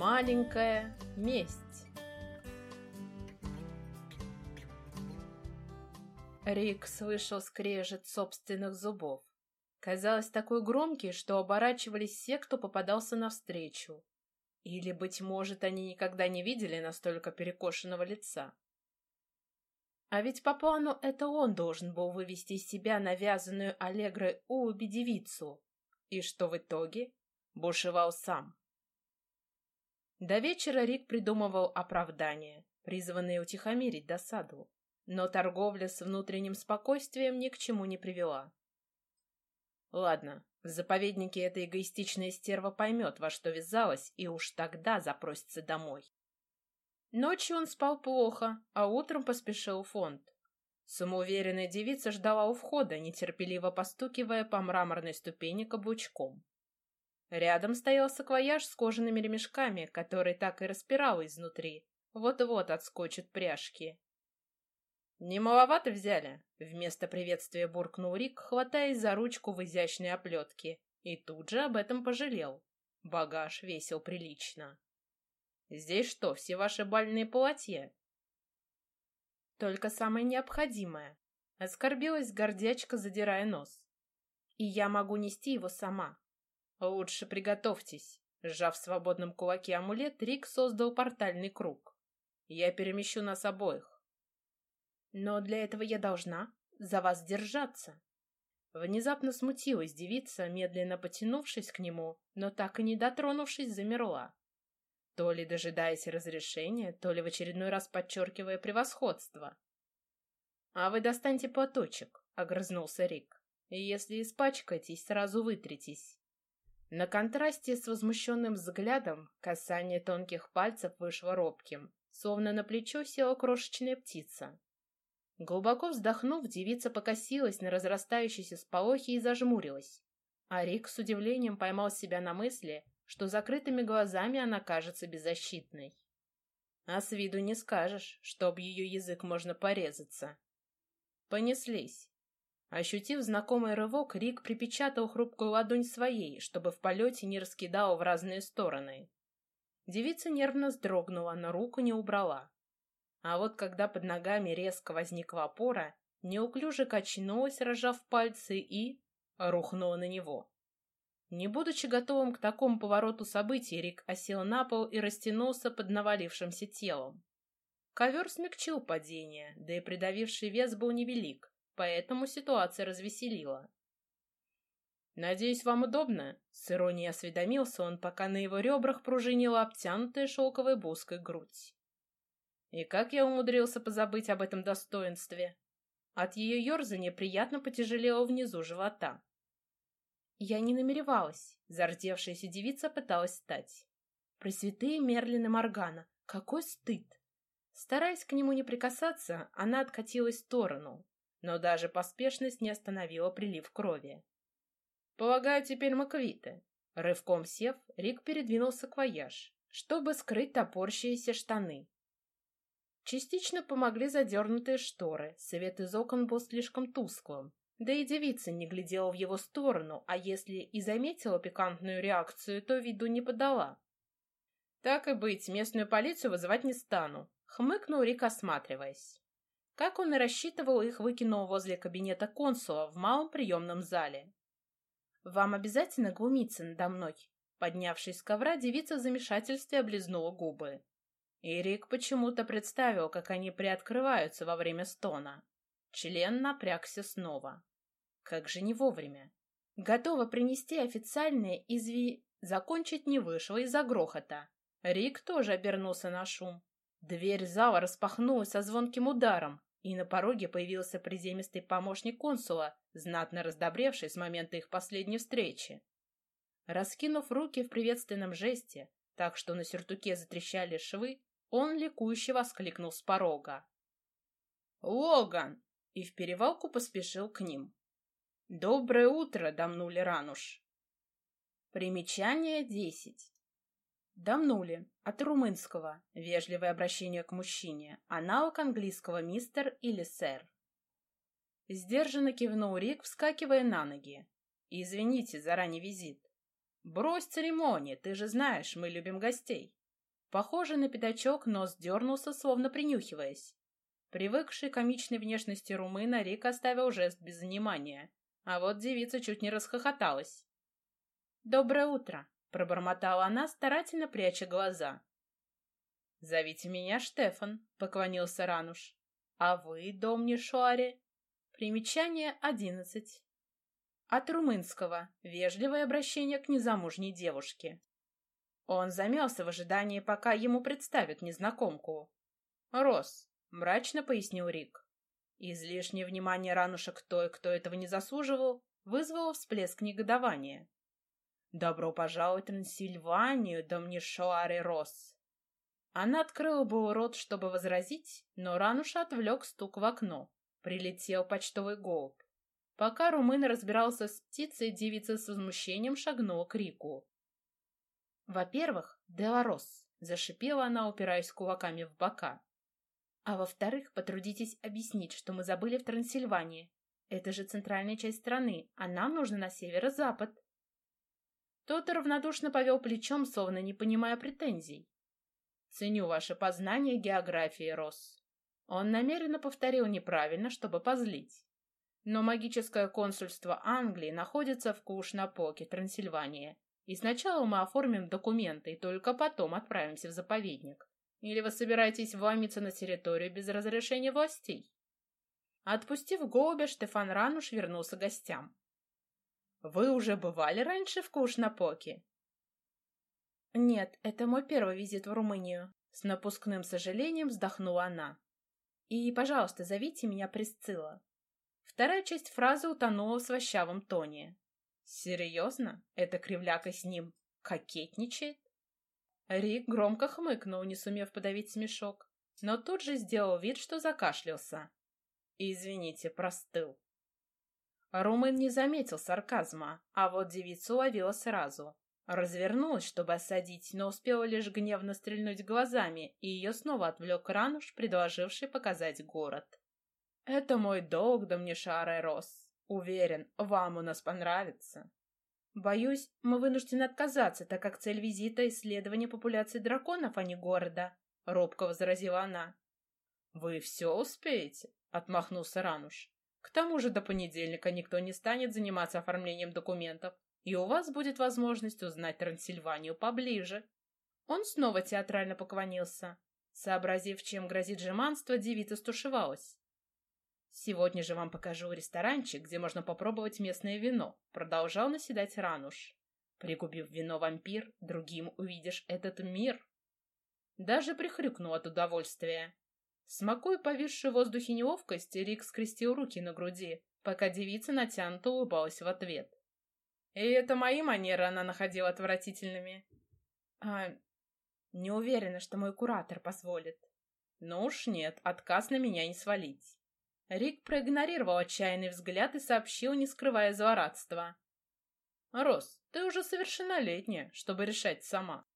Маленькая месть. Рик слышал скрежет собственных зубов. Казалось такой громкий, что оборачивались все, кто попадался навстречу. Или, быть может, они никогда не видели настолько перекошенного лица. А ведь по плану это он должен был вывести из себя навязанную Аллегрой Улуби девицу. И что в итоге? Бушевал сам. До вечера Рик придумывал оправдания, призванные утихомирить досаду. Но торговля с внутренним спокойствием ни к чему не привела. Ладно, в заповеднике эта эгоистичная стерва поймет, во что ввязалась, и уж тогда запросится домой. Ночью он спал плохо, а утром поспешил фонд. Самоуверенная девица ждала у входа, нетерпеливо постукивая по мраморной ступени каблучком. Рядом стоял саквояж с кожаными ремешками, который так и распирал изнутри. Вот-вот отскочат пряжки. «Не маловато взяли?» — вместо приветствия буркнул Рик, хватаясь за ручку в изящной оплетке. И тут же об этом пожалел. Багаж весил прилично. «Здесь что, все ваши бальные платья?» «Только самое необходимое», — оскорбилась гордячка, задирая нос. «И я могу нести его сама». «Лучше приготовьтесь». Сжав в свободном кулаке амулет, Рик создал портальный круг. «Я перемещу нас обоих». «Но для этого я должна за вас держаться». Внезапно смутилась девица, медленно потянувшись к нему, но так и не дотронувшись, замерла. То ли дожидаясь разрешения, то ли в очередной раз подчеркивая превосходство. «А вы достаньте платочек», — огрызнулся Рик. «Если испачкаетесь, сразу вытритесь». На контрасте с возмущенным взглядом касание тонких пальцев вышло робким, словно на плечо села крошечная птица. Глубоко вздохнув, девица покосилась на разрастающиеся сполохи и зажмурилась. А Рик с удивлением поймал себя на мысли, что закрытыми глазами она кажется беззащитной. А с виду не скажешь, что об ее язык можно порезаться. Понеслись. Ощутив знакомый рывок, Рик припечатал хрупкую ладонь своей, чтобы в полете не раскидал в разные стороны. Девица нервно вздрогнула, но руку не убрала. А вот когда под ногами резко возникла опора, неуклюже качнулась, разжав пальцы, и... рухнула на него. Не будучи готовым к такому повороту событий, Рик осел на пол и растянулся под навалившимся телом. Ковер смягчил падение, да и придавивший вес был невелик поэтому ситуация развеселила. «Надеюсь, вам удобно?» — с иронией осведомился он, пока на его ребрах пружинила обтянутая шелковой бузкой грудь. И как я умудрился позабыть об этом достоинстве? От ее ерзания приятно потяжелело внизу живота. Я не намеревалась. Зардевшаяся девица пыталась встать. Пресвятые Мерлины Моргана, какой стыд! Стараясь к нему не прикасаться, она откатилась в сторону, но даже поспешность не остановила прилив крови. «Полагаю, теперь мы квиты». Рывком сев, Рик передвинулся к вояж, чтобы скрыть топорщиеся штаны. Частично помогли задернутые шторы, свет из окон был слишком тусклым, да и девица не глядела в его сторону, а если и заметила пикантную реакцию, то виду не подала. «Так и быть, местную полицию вызывать не стану», — хмыкнул Рик, осматриваясь. Как он и рассчитывал, их выкинул возле кабинета консула в малом приемном зале. «Вам обязательно глумиться надо мной?» Поднявшись с ковра, девица в замешательстве облизнула губы. Ирик почему-то представил, как они приоткрываются во время стона. Член напрягся снова. Как же не вовремя. Готова принести официальное изви... Закончить не вышло из-за грохота. Рик тоже обернулся на шум. Дверь зала распахнулась со звонким ударом, и на пороге появился приземистый помощник консула, знатно раздобревший с момента их последней встречи. Раскинув руки в приветственном жесте, так что на сюртуке затрещали швы, он ликующе воскликнул с порога. «Логан!» и в перевалку поспешил к ним. «Доброе утро!» — дамнули Рануш. Примечание Дамнули. От румынского. Вежливое обращение к мужчине. Аналог английского мистер или сэр. Сдержанно кивнул Рик, вскакивая на ноги. «Извините за ранний визит». «Брось церемонии, ты же знаешь, мы любим гостей». Похоже на пятачок, нос дернулся, словно принюхиваясь. Привыкший к комичной внешности румына, Рик оставил жест без внимания. А вот девица чуть не расхохоталась. «Доброе утро!» — пробормотала она, старательно пряча глаза. «Зовите меня Штефан», — поклонился Рануш. «А вы, Домни Шуаре?» Примечание одиннадцать. От румынского. Вежливое обращение к незамужней девушке. Он замялся в ожидании, пока ему представят незнакомку. «Рос», — мрачно пояснил Рик. Излишнее внимание ранушек к той, кто этого не заслуживал, вызвало всплеск негодования. «Добро пожаловать в Трансильванию, Домнишоаре Рос!» Она открыла был рот, чтобы возразить, но Рануша отвлек стук в окно. Прилетел почтовый голубь. Пока румын разбирался с птицей, девица с возмущением шагнула к Рику. «Во-первых, Деларос», — зашипела она, упираясь кулаками в бока. «А во-вторых, потрудитесь объяснить, что мы забыли в Трансильвании. Это же центральная часть страны, а нам нужно на северо-запад». Тот равнодушно повел плечом, словно не понимая претензий. Ценю ваше познание географии, Росс. Он намеренно повторил неправильно, чтобы позлить. Но магическое консульство Англии находится в Кушнапоке, Трансильвания. И сначала мы оформим документы, и только потом отправимся в заповедник. Или вы собираетесь вломиться на территорию без разрешения властей? Отпустив голубя, Штефан Рануш вернулся к гостям. «Вы уже бывали раньше в Кушнапоке?» «Нет, это мой первый визит в Румынию», — с напускным сожалением вздохнула она. «И, пожалуйста, зовите меня Присцилла». Вторая часть фразы утонула в свощавом тоне. «Серьезно? Эта кривляка с ним кокетничает?» Рик громко хмыкнул, не сумев подавить смешок, но тут же сделал вид, что закашлялся. «Извините, простыл». Румын не заметил сарказма, а вот девицу ловила сразу. Развернулась, чтобы осадить, но успела лишь гневно стрельнуть глазами, и ее снова отвлек Рануш, предложивший показать город. «Это мой долг, Домнишара Рос. Уверен, вам у нас понравится». «Боюсь, мы вынуждены отказаться, так как цель визита — исследование популяции драконов, а не города», — робко возразила она. «Вы все успеете?» — отмахнулся Рануш. «К тому же до понедельника никто не станет заниматься оформлением документов, и у вас будет возможность узнать Трансильванию поближе». Он снова театрально поклонился. Сообразив, чем грозит жеманство, девица стушевалась. «Сегодня же вам покажу ресторанчик, где можно попробовать местное вино», продолжал наседать Рануш. «Пригубив вино вампир, другим увидишь этот мир». Даже прихрюкнул от удовольствия. Смакуя повисшую в воздухе неловкость, Рик скрестил руки на груди, пока девица натянуто улыбалась в ответ. И это мои манеры она находила отвратительными. А, не уверена, что мой куратор позволит. Ну уж нет, отказ на меня не свалить. Рик проигнорировал отчаянный взгляд и сообщил, не скрывая злорадства. «Рос, ты уже совершеннолетняя, чтобы решать сама.